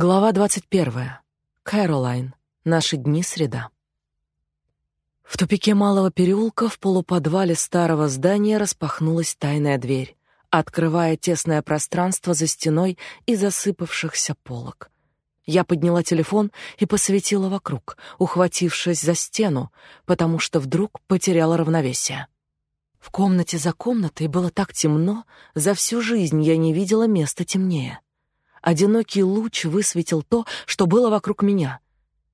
Глава 21. Кэролайн. Наши дни среда. В тупике малого переулка в полуподвале старого здания распахнулась тайная дверь, открывая тесное пространство за стеной и засыпавшихся полок. Я подняла телефон и посветила вокруг, ухватившись за стену, потому что вдруг потеряла равновесие. В комнате за комнатой было так темно, за всю жизнь я не видела места темнее. Одинокий луч высветил то, что было вокруг меня.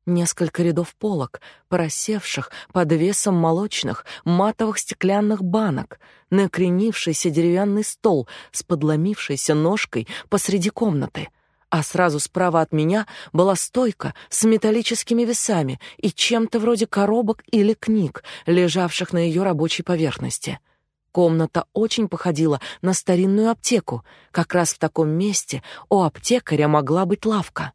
Несколько рядов полок, просевших под весом молочных, матовых стеклянных банок, накренившийся деревянный стол с подломившейся ножкой посреди комнаты, а сразу справа от меня была стойка с металлическими весами и чем-то вроде коробок или книг, лежавших на ее рабочей поверхности — Комната очень походила на старинную аптеку. Как раз в таком месте у аптекаря могла быть лавка.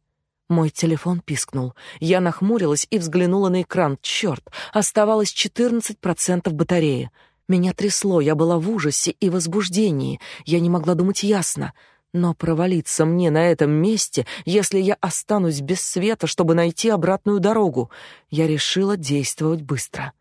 Мой телефон пискнул. Я нахмурилась и взглянула на экран. Черт, оставалось 14% батареи. Меня трясло, я была в ужасе и возбуждении. Я не могла думать ясно. Но провалиться мне на этом месте, если я останусь без света, чтобы найти обратную дорогу, я решила действовать быстро.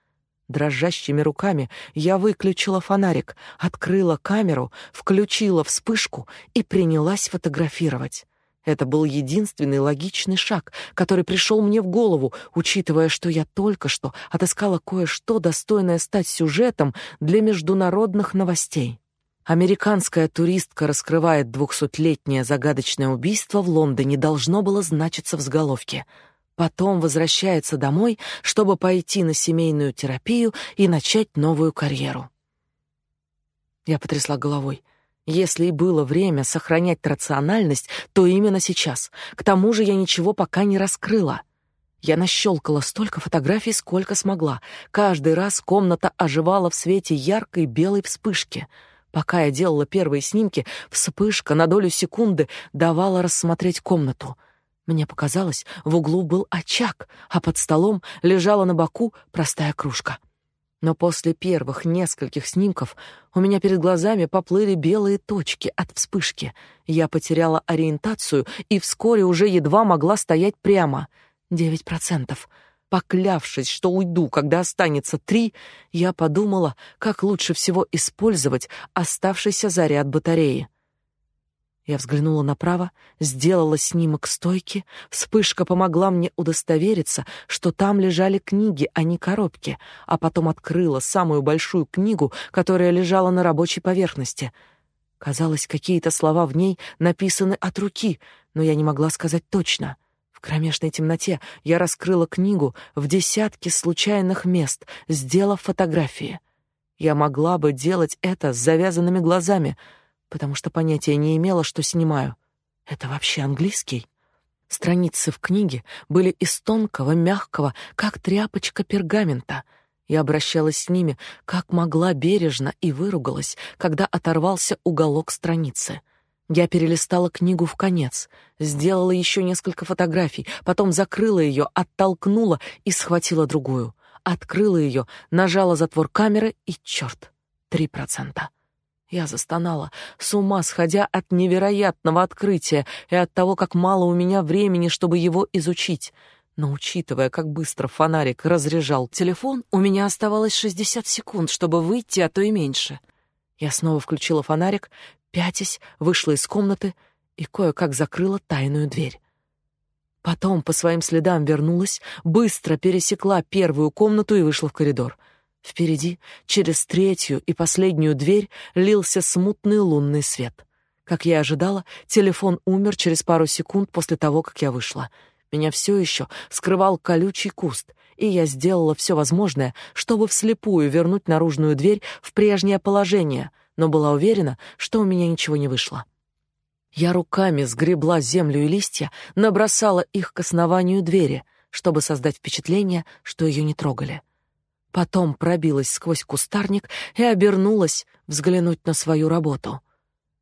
Дрожащими руками я выключила фонарик, открыла камеру, включила вспышку и принялась фотографировать. Это был единственный логичный шаг, который пришел мне в голову, учитывая, что я только что отыскала кое-что достойное стать сюжетом для международных новостей. Американская туристка раскрывает двухсотлетнее загадочное убийство в Лондоне должно было значиться в заголовке — Потом возвращается домой, чтобы пойти на семейную терапию и начать новую карьеру. Я потрясла головой. Если и было время сохранять рациональность, то именно сейчас. К тому же я ничего пока не раскрыла. Я нащелкала столько фотографий, сколько смогла. Каждый раз комната оживала в свете яркой белой вспышки. Пока я делала первые снимки, вспышка на долю секунды давала рассмотреть комнату — мне показалось, в углу был очаг, а под столом лежала на боку простая кружка. Но после первых нескольких снимков у меня перед глазами поплыли белые точки от вспышки. Я потеряла ориентацию и вскоре уже едва могла стоять прямо. Девять процентов. Поклявшись, что уйду, когда останется три, я подумала, как лучше всего использовать оставшийся заряд батареи. Я взглянула направо, сделала снимок стойки. Вспышка помогла мне удостовериться, что там лежали книги, а не коробки, а потом открыла самую большую книгу, которая лежала на рабочей поверхности. Казалось, какие-то слова в ней написаны от руки, но я не могла сказать точно. В кромешной темноте я раскрыла книгу в десятки случайных мест, сделав фотографии. Я могла бы делать это с завязанными глазами — потому что понятия не имела, что снимаю. Это вообще английский? Страницы в книге были из тонкого, мягкого, как тряпочка пергамента. Я обращалась с ними, как могла бережно, и выругалась, когда оторвался уголок страницы. Я перелистала книгу в конец, сделала еще несколько фотографий, потом закрыла ее, оттолкнула и схватила другую. Открыла ее, нажала затвор камеры и черт, три процента. Я застонала, с ума сходя от невероятного открытия и от того, как мало у меня времени, чтобы его изучить. Но учитывая, как быстро фонарик разряжал телефон, у меня оставалось 60 секунд, чтобы выйти, а то и меньше. Я снова включила фонарик, пятясь, вышла из комнаты и кое-как закрыла тайную дверь. Потом по своим следам вернулась, быстро пересекла первую комнату и вышла в коридор — Впереди, через третью и последнюю дверь, лился смутный лунный свет. Как я ожидала, телефон умер через пару секунд после того, как я вышла. Меня все еще скрывал колючий куст, и я сделала все возможное, чтобы вслепую вернуть наружную дверь в прежнее положение, но была уверена, что у меня ничего не вышло. Я руками сгребла землю и листья, набросала их к основанию двери, чтобы создать впечатление, что ее не трогали. Потом пробилась сквозь кустарник и обернулась взглянуть на свою работу.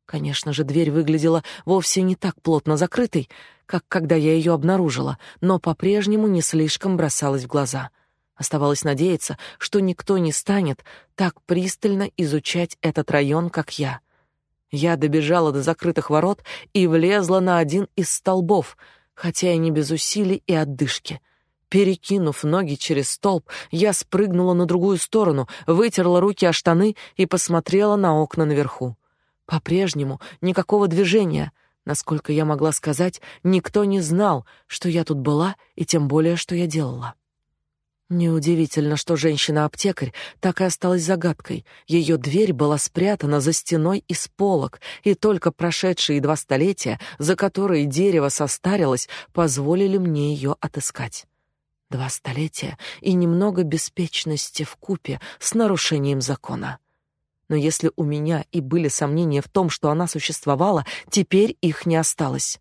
Конечно же, дверь выглядела вовсе не так плотно закрытой, как когда я ее обнаружила, но по-прежнему не слишком бросалась в глаза. Оставалось надеяться, что никто не станет так пристально изучать этот район, как я. Я добежала до закрытых ворот и влезла на один из столбов, хотя и не без усилий и отдышки. Перекинув ноги через столб, я спрыгнула на другую сторону, вытерла руки о штаны и посмотрела на окна наверху. По-прежнему никакого движения. Насколько я могла сказать, никто не знал, что я тут была и тем более, что я делала. Неудивительно, что женщина-аптекарь так и осталась загадкой. Ее дверь была спрятана за стеной из полок, и только прошедшие два столетия, за которые дерево состарилось, позволили мне ее отыскать. Два столетия и немного беспечности в купе с нарушением закона. Но если у меня и были сомнения в том, что она существовала, теперь их не осталось.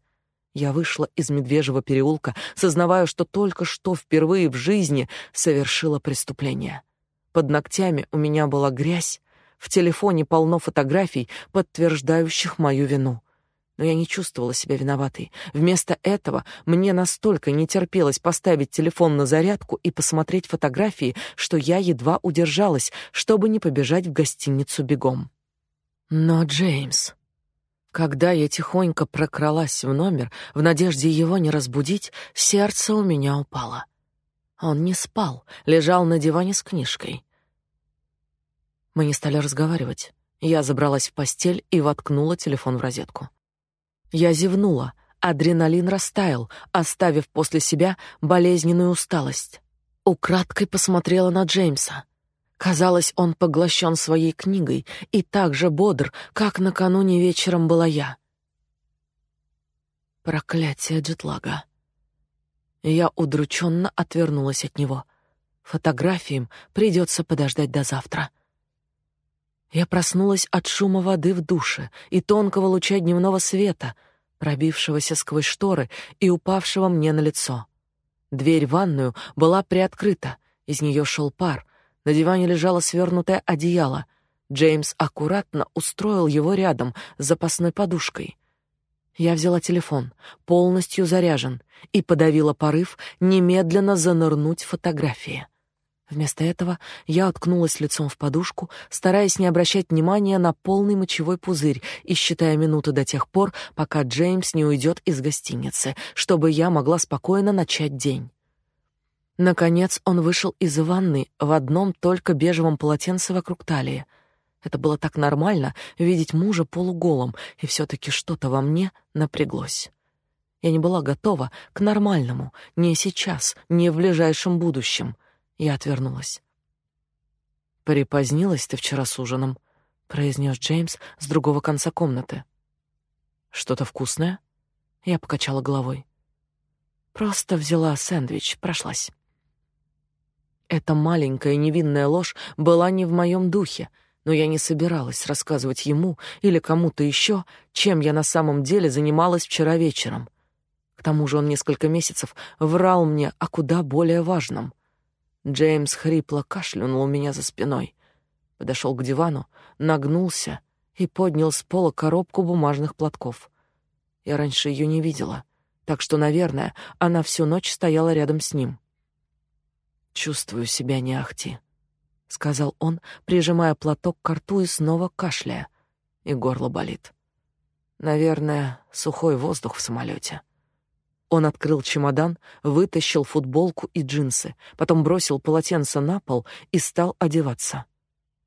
Я вышла из Медвежьего переулка, сознавая, что только что впервые в жизни совершила преступление. Под ногтями у меня была грязь, в телефоне полно фотографий, подтверждающих мою вину. Но я не чувствовала себя виноватой. Вместо этого мне настолько не терпелось поставить телефон на зарядку и посмотреть фотографии, что я едва удержалась, чтобы не побежать в гостиницу бегом. Но Джеймс когда я тихонько прокралась в номер, в надежде его не разбудить, сердце у меня упало. Он не спал, лежал на диване с книжкой. Мы не стали разговаривать. Я забралась в постель и воткнула телефон в розетку. Я зевнула, адреналин растаял, оставив после себя болезненную усталость. Украдкой посмотрела на Джеймса — Казалось, он поглощен своей книгой и так же бодр, как накануне вечером была я. Проклятие джетлага. Я удрученно отвернулась от него. Фотографиям придется подождать до завтра. Я проснулась от шума воды в душе и тонкого луча дневного света, пробившегося сквозь шторы и упавшего мне на лицо. Дверь в ванную была приоткрыта, из нее шел пар — на диване лежало свернутое одеяло. Джеймс аккуратно устроил его рядом с запасной подушкой. Я взяла телефон, полностью заряжен, и подавила порыв немедленно занырнуть в фотографии. Вместо этого я уткнулась лицом в подушку, стараясь не обращать внимания на полный мочевой пузырь и считая минуты до тех пор, пока Джеймс не уйдет из гостиницы, чтобы я могла спокойно начать день. Наконец он вышел из ванны в одном только бежевом полотенце вокруг талии. Это было так нормально видеть мужа полуголым, и все таки что-то во мне напряглось. Я не была готова к нормальному, не сейчас, не в ближайшем будущем. Я отвернулась. «Припозднилась ты вчера с ужином», — произнес Джеймс с другого конца комнаты. «Что-то вкусное?» Я покачала головой. «Просто взяла сэндвич, прошлась». Эта маленькая невинная ложь была не в моем духе, но я не собиралась рассказывать ему или кому-то еще, чем я на самом деле занималась вчера вечером. К тому же он несколько месяцев врал мне о куда более важном. Джеймс хрипло кашлянул у меня за спиной, подошел к дивану, нагнулся и поднял с пола коробку бумажных платков. Я раньше ее не видела, так что, наверное, она всю ночь стояла рядом с ним. Чувствую себя не ахти, сказал он, прижимая платок к рту и снова кашляя. И горло болит. Наверное, сухой воздух в самолете. Он открыл чемодан, вытащил футболку и джинсы, потом бросил полотенце на пол и стал одеваться.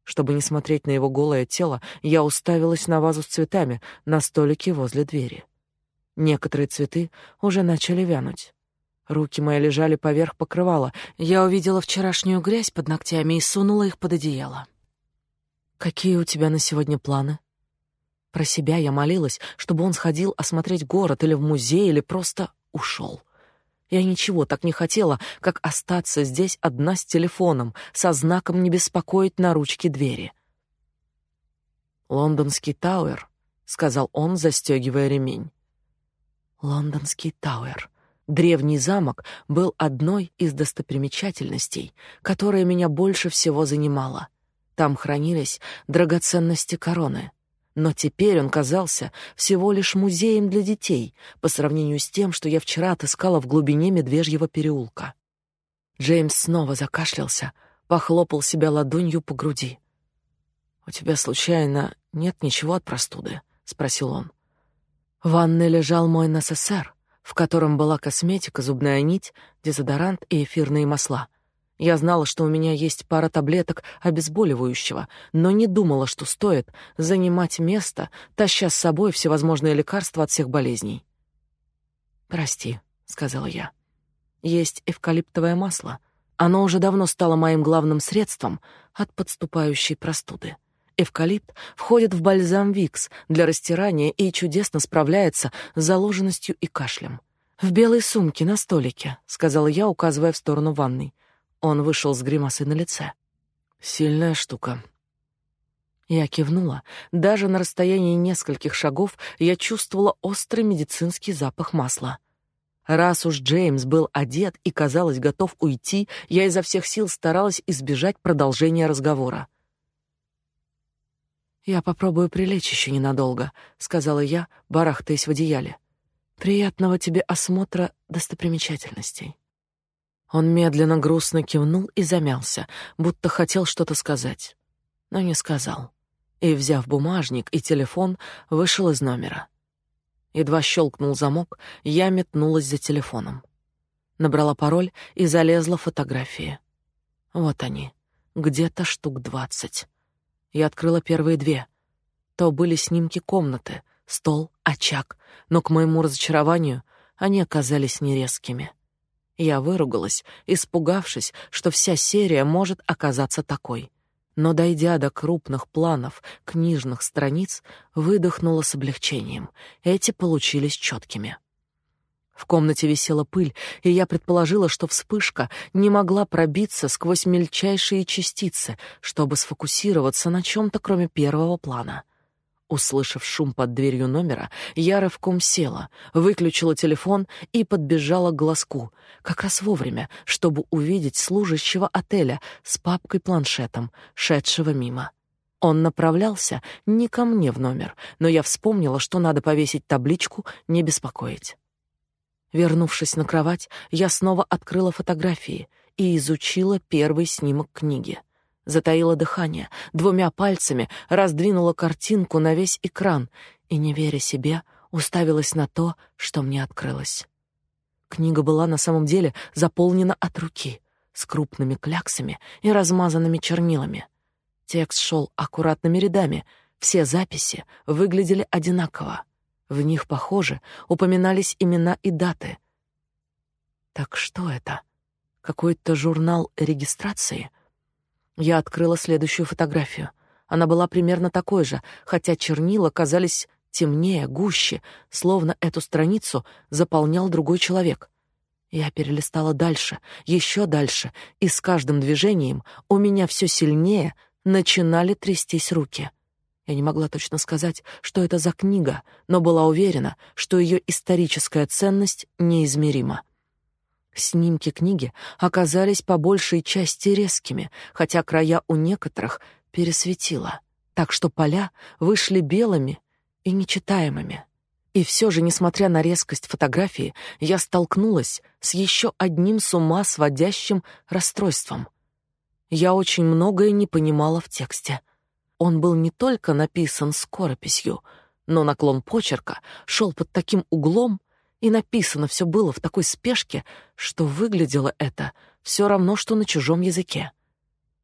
Чтобы не смотреть на его голое тело, я уставилась на вазу с цветами на столике возле двери. Некоторые цветы уже начали вянуть. Руки мои лежали поверх покрывала. Я увидела вчерашнюю грязь под ногтями и сунула их под одеяло. Какие у тебя на сегодня планы? Про себя я молилась, чтобы он сходил осмотреть город или в музей, или просто ушел. Я ничего так не хотела, как остаться здесь одна с телефоном, со знаком не беспокоить на ручке двери. Лондонский Тауэр, сказал он, застегивая ремень. Лондонский Тауэр. Древний замок был одной из достопримечательностей, которая меня больше всего занимала. Там хранились драгоценности короны. Но теперь он казался всего лишь музеем для детей по сравнению с тем, что я вчера отыскала в глубине Медвежьего переулка. Джеймс снова закашлялся, похлопал себя ладонью по груди. «У тебя, случайно, нет ничего от простуды?» — спросил он. В ванной лежал мой НССР, в котором была косметика, зубная нить, дезодорант и эфирные масла. Я знала, что у меня есть пара таблеток обезболивающего, но не думала, что стоит занимать место, таща с собой всевозможные лекарства от всех болезней. «Прости», — сказала я. «Есть эвкалиптовое масло. Оно уже давно стало моим главным средством от подступающей простуды. Эвкалипт входит в бальзам Викс для растирания и чудесно справляется с заложенностью и кашлем. В белой сумке на столике, сказала я, указывая в сторону ванной. Он вышел с гримасой на лице. Сильная штука. Я кивнула. Даже на расстоянии нескольких шагов я чувствовала острый медицинский запах масла. Раз уж Джеймс был одет и, казалось, готов уйти, я изо всех сил старалась избежать продолжения разговора. «Я попробую прилечь еще ненадолго», — сказала я, барахтаясь в одеяле. «Приятного тебе осмотра достопримечательностей». Он медленно грустно кивнул и замялся, будто хотел что-то сказать, но не сказал. И, взяв бумажник и телефон, вышел из номера. Едва щелкнул замок, я метнулась за телефоном. Набрала пароль и залезла в фотографии. Вот они, где-то штук двадцать. Я открыла первые две. То были снимки комнаты, стол, очаг, но к моему разочарованию они оказались нерезкими. Я выругалась, испугавшись, что вся серия может оказаться такой. Но дойдя до крупных планов книжных страниц, выдохнула с облегчением. Эти получились четкими. В комнате висела пыль, и я предположила, что вспышка не могла пробиться сквозь мельчайшие частицы, чтобы сфокусироваться на чем-то, кроме первого плана. Услышав шум под дверью номера, я рывком села, выключила телефон и подбежала к глазку, как раз вовремя, чтобы увидеть служащего отеля с папкой-планшетом, шедшего мимо. Он направлялся не ко мне в номер, но я вспомнила, что надо повесить табличку «Не беспокоить». Вернувшись на кровать, я снова открыла фотографии и изучила первый снимок книги. Затаила дыхание, двумя пальцами раздвинула картинку на весь экран и, не веря себе, уставилась на то, что мне открылось. Книга была на самом деле заполнена от руки, с крупными кляксами и размазанными чернилами. Текст шел аккуратными рядами, все записи выглядели одинаково. В них, похоже, упоминались имена и даты. Так что это? Какой-то журнал регистрации? Я открыла следующую фотографию. Она была примерно такой же, хотя чернила казались темнее, гуще, словно эту страницу заполнял другой человек. Я перелистала дальше, еще дальше, и с каждым движением у меня все сильнее начинали трястись руки. Я не могла точно сказать, что это за книга, но была уверена, что ее историческая ценность неизмерима. Снимки книги оказались по большей части резкими, хотя края у некоторых пересветило, так что поля вышли белыми и нечитаемыми. И все же, несмотря на резкость фотографии, я столкнулась с еще одним с ума сводящим расстройством. Я очень многое не понимала в тексте. Он был не только написан скорописью, но наклон почерка шел под таким углом, и написано все было в такой спешке, что выглядело это все равно, что на чужом языке.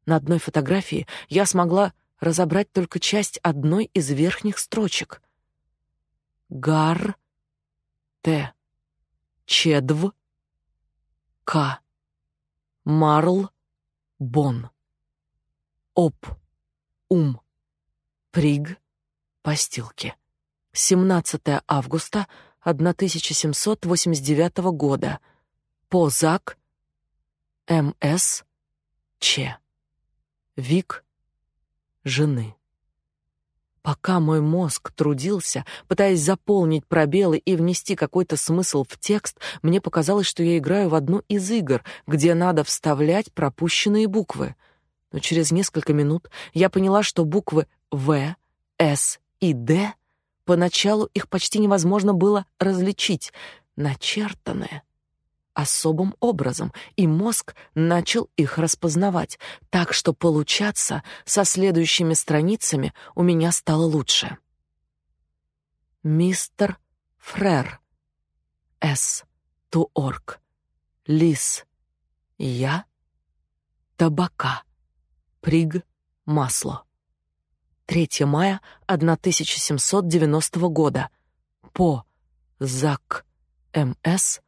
На одной фотографии я смогла разобрать только часть одной из верхних строчек. Гар Т. Чедв К. Марл Бон. Оп. Ум. Приг. Постилки. 17 августа 1789 года. Позак. М.С. Ч. Вик. Жены. Пока мой мозг трудился, пытаясь заполнить пробелы и внести какой-то смысл в текст, мне показалось, что я играю в одну из игр, где надо вставлять пропущенные буквы. Но через несколько минут я поняла, что буквы в, С и Д, поначалу их почти невозможно было различить, начертанные особым образом, и мозг начал их распознавать, так что получаться со следующими страницами у меня стало лучше. Мистер Фрер. С. Туорг. Лис. Я. Табака. Приг. Масло. 3 мая 1790 года. По. Зак. М.С.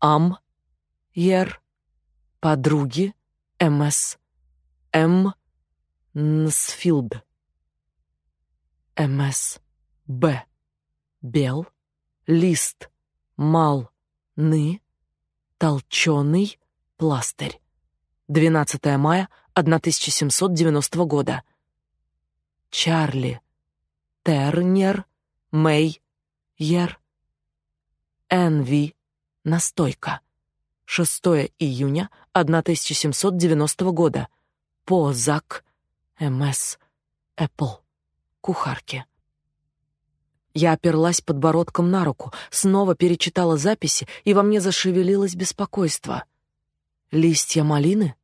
Ам. Ер. Подруги. М.С. М. Нсфилд. М.С. Б. Бел. Лист. Мал. Ны. Толченый. Пластырь. 12 мая 1790 года. Чарли. Тернер. Мэй. Ер. Энви. Настойка. 6 июня 1790 года. По Зак. МС. Эппл. Кухарки. Я оперлась подбородком на руку, снова перечитала записи, и во мне зашевелилось беспокойство. Листья малины?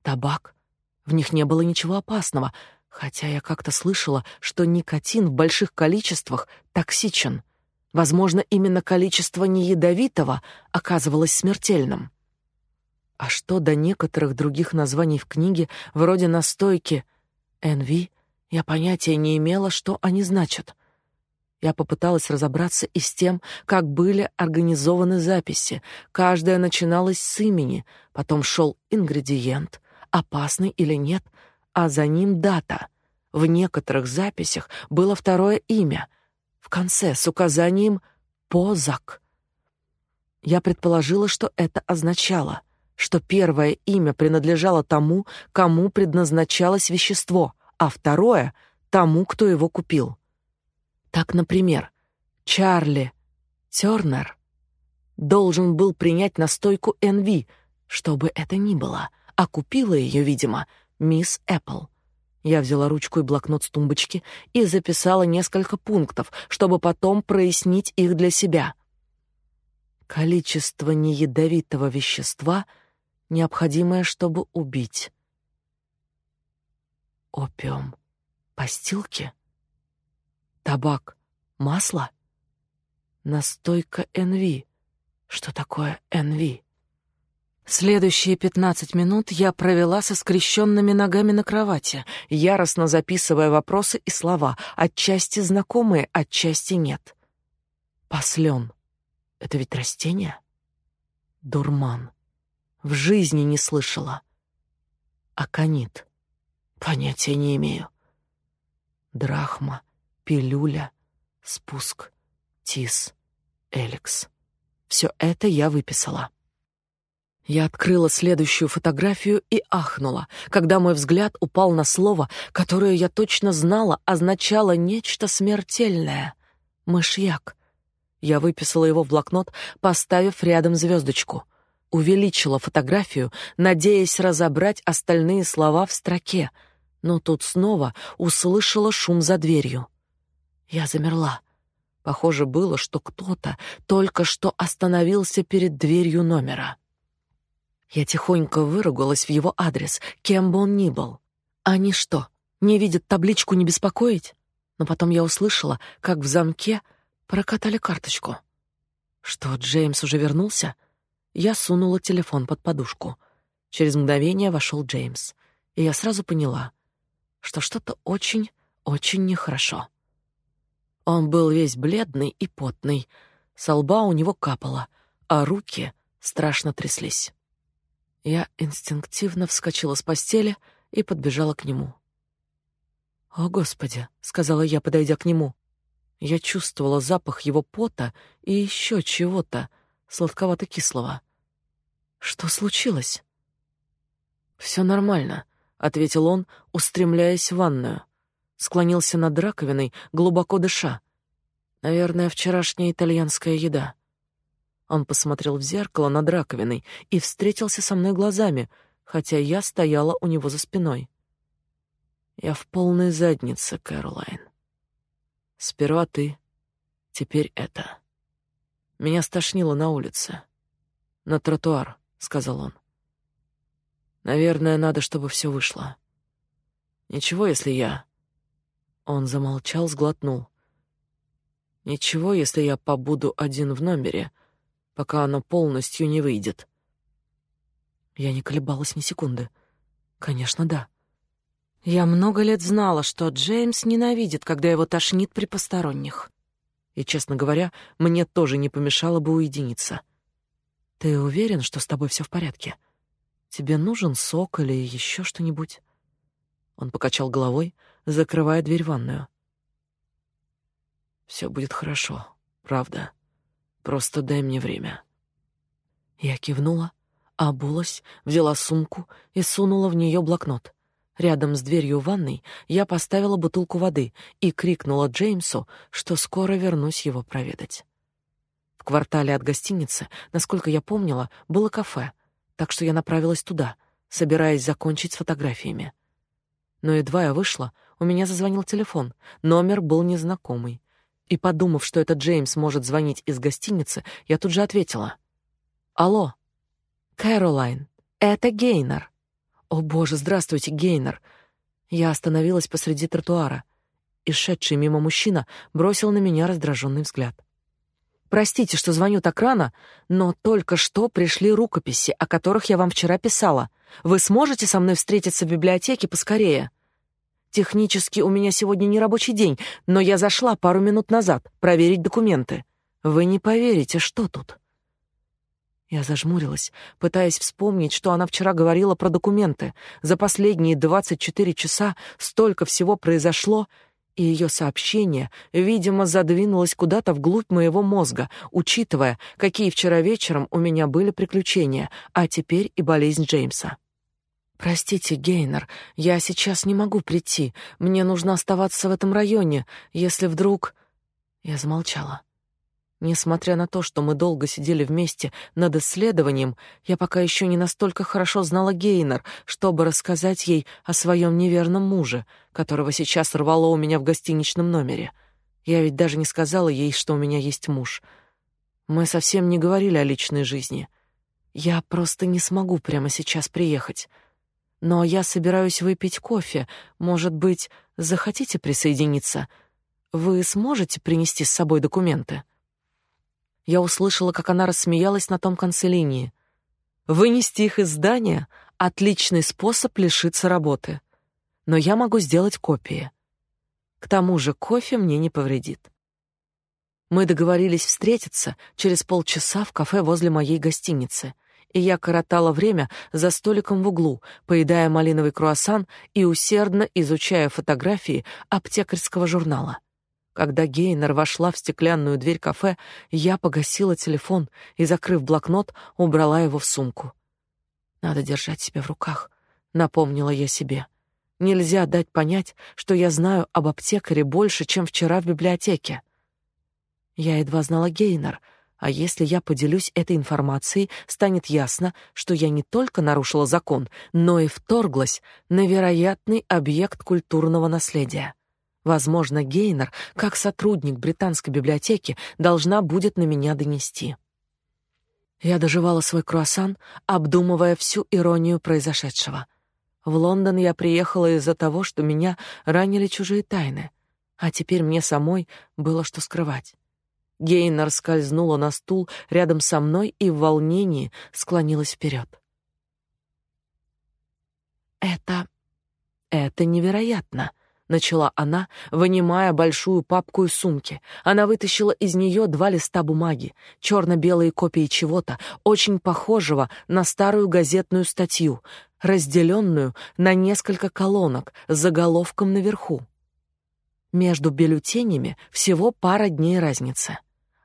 Табак? В них не было ничего опасного, хотя я как-то слышала, что никотин в больших количествах токсичен. Возможно, именно количество неядовитого оказывалось смертельным. А что до некоторых других названий в книге, вроде настойки «Энви», я понятия не имела, что они значат. Я попыталась разобраться и с тем, как были организованы записи. Каждая начиналась с имени, потом шел ингредиент, опасный или нет, а за ним дата. В некоторых записях было второе имя, в конце с указанием «Позак». Я предположила, что это означало, что первое имя принадлежало тому, кому предназначалось вещество, а второе — тому, кто его купил. Так, например, Чарли Тёрнер должен был принять настойку NV, что бы это ни было, а купила ее, видимо, мисс Эппл. Я взяла ручку и блокнот с тумбочки и записала несколько пунктов, чтобы потом прояснить их для себя. Количество неядовитого вещества, необходимое, чтобы убить. Опиум. Постилки? Табак, масло? Настойка НВ. Что такое НВ? Следующие пятнадцать минут я провела со скрещенными ногами на кровати, яростно записывая вопросы и слова, отчасти знакомые, отчасти нет. Послен. Это ведь растение? Дурман. В жизни не слышала. Аконит. Понятия не имею. Драхма пилюля, спуск, тис, эликс. Все это я выписала. Я открыла следующую фотографию и ахнула, когда мой взгляд упал на слово, которое я точно знала означало нечто смертельное — мышьяк. Я выписала его в блокнот, поставив рядом звездочку. Увеличила фотографию, надеясь разобрать остальные слова в строке, но тут снова услышала шум за дверью. Я замерла. Похоже было, что кто-то только что остановился перед дверью номера. Я тихонько выругалась в его адрес, кем бы он ни был. Они что, не видят табличку «Не беспокоить»? Но потом я услышала, как в замке прокатали карточку. Что, Джеймс уже вернулся? Я сунула телефон под подушку. Через мгновение вошел Джеймс, и я сразу поняла, что что-то очень, очень нехорошо. Он был весь бледный и потный, со лба у него капало, а руки страшно тряслись. Я инстинктивно вскочила с постели и подбежала к нему. «О, Господи!» — сказала я, подойдя к нему. Я чувствовала запах его пота и еще чего-то сладковато-кислого. «Что случилось?» «Все нормально», — ответил он, устремляясь в ванную склонился над раковиной, глубоко дыша. Наверное, вчерашняя итальянская еда. Он посмотрел в зеркало над раковиной и встретился со мной глазами, хотя я стояла у него за спиной. Я в полной заднице, Кэролайн. Сперва ты, теперь это. Меня стошнило на улице. На тротуар, сказал он. Наверное, надо, чтобы все вышло. Ничего, если я он замолчал, сглотнул. Ничего, если я побуду один в номере, пока оно полностью не выйдет. Я не колебалась ни секунды. Конечно, да. Я много лет знала, что Джеймс ненавидит, когда его тошнит при посторонних. И, честно говоря, мне тоже не помешало бы уединиться. Ты уверен, что с тобой все в порядке? Тебе нужен сок или еще что-нибудь? Он покачал головой, закрывая дверь в ванную. Все будет хорошо, правда. Просто дай мне время. Я кивнула, обулась, взяла сумку и сунула в нее блокнот. Рядом с дверью ванной я поставила бутылку воды и крикнула Джеймсу, что скоро вернусь его проведать. В квартале от гостиницы, насколько я помнила, было кафе, так что я направилась туда, собираясь закончить с фотографиями. Но едва я вышла, у меня зазвонил телефон. Номер был незнакомый. И подумав, что это Джеймс может звонить из гостиницы, я тут же ответила: "Алло. Кэролайн, это Гейнер". О, боже, здравствуйте, Гейнер. Я остановилась посреди тротуара, и шедший мимо мужчина бросил на меня раздраженный взгляд. Простите, что звоню так рано, но только что пришли рукописи, о которых я вам вчера писала. Вы сможете со мной встретиться в библиотеке поскорее? Технически у меня сегодня не рабочий день, но я зашла пару минут назад проверить документы. Вы не поверите, что тут. Я зажмурилась, пытаясь вспомнить, что она вчера говорила про документы. За последние 24 часа столько всего произошло, и ее сообщение, видимо, задвинулось куда-то вглубь моего мозга, учитывая, какие вчера вечером у меня были приключения, а теперь и болезнь Джеймса. Простите, Гейнер, я сейчас не могу прийти. Мне нужно оставаться в этом районе, если вдруг Я замолчала. Несмотря на то, что мы долго сидели вместе над исследованием, я пока еще не настолько хорошо знала Гейнер, чтобы рассказать ей о своем неверном муже, которого сейчас рвало у меня в гостиничном номере. Я ведь даже не сказала ей, что у меня есть муж. Мы совсем не говорили о личной жизни. Я просто не смогу прямо сейчас приехать. Но я собираюсь выпить кофе. Может быть, захотите присоединиться? Вы сможете принести с собой документы? Я услышала, как она рассмеялась на том конце линии. Вынести их из здания — отличный способ лишиться работы. Но я могу сделать копии. К тому же кофе мне не повредит. Мы договорились встретиться через полчаса в кафе возле моей гостиницы, и я коротала время за столиком в углу, поедая малиновый круассан и усердно изучая фотографии аптекарского журнала. Когда Гейнер вошла в стеклянную дверь кафе, я погасила телефон и, закрыв блокнот, убрала его в сумку. Надо держать себя в руках, напомнила я себе. Нельзя дать понять, что я знаю об аптекаре больше, чем вчера в библиотеке. Я едва знала Гейнер, а если я поделюсь этой информацией, станет ясно, что я не только нарушила закон, но и вторглась на вероятный объект культурного наследия. Возможно, Гейнер, как сотрудник британской библиотеки, должна будет на меня донести. Я доживала свой круассан, обдумывая всю иронию произошедшего. В Лондон я приехала из-за того, что меня ранили чужие тайны, а теперь мне самой было что скрывать. Гейнер скользнула на стул рядом со мной и в волнении склонилась вперед. Это это невероятно начала она, вынимая большую папку из сумки. Она вытащила из нее два листа бумаги, черно белые копии чего-то, очень похожего на старую газетную статью, разделенную на несколько колонок с заголовком наверху. Между бюллетенями всего пара дней разницы.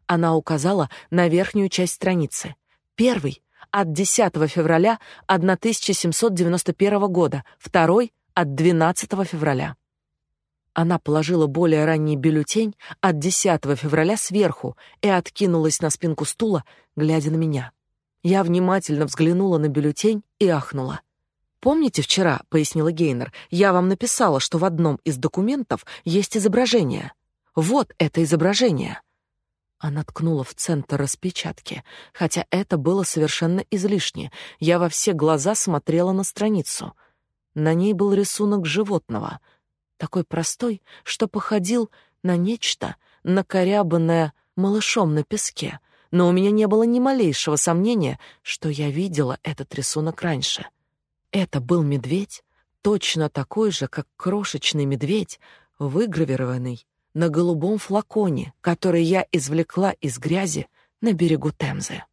Она указала на верхнюю часть страницы. Первый от 10 февраля 1791 года, второй от 12 февраля. Она положила более ранний бюллетень от 10 февраля сверху и откинулась на спинку стула, глядя на меня. Я внимательно взглянула на бюллетень и ахнула. Помните вчера, пояснила Гейнер, я вам написала, что в одном из документов есть изображение. Вот это изображение. Она ткнула в центр распечатки, хотя это было совершенно излишне. Я во все глаза смотрела на страницу. На ней был рисунок животного — такой простой, что походил на нечто, накорябанная малышом на песке, но у меня не было ни малейшего сомнения, что я видела этот рисунок раньше. Это был медведь, точно такой же, как крошечный медведь, выгравированный на голубом флаконе, который я извлекла из грязи на берегу Темзы.